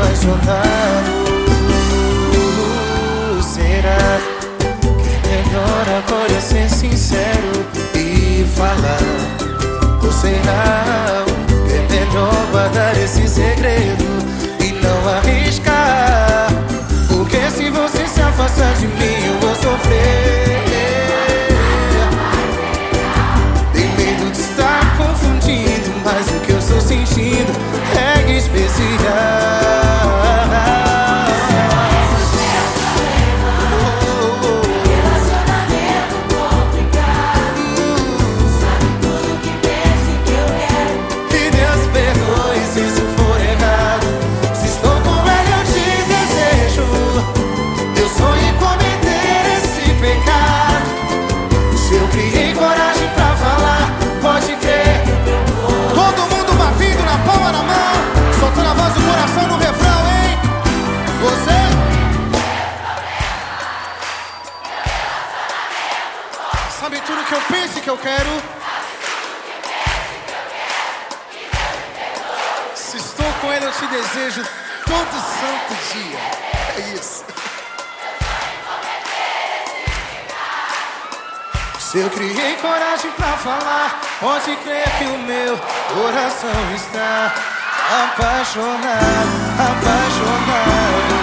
vai que eu pense que eu quero. Se estou com Ele, eu te desejo todo santo dia. É isso. Se eu criei coragem pra falar, pode crer que o meu coração está apaixonado, apaixonado.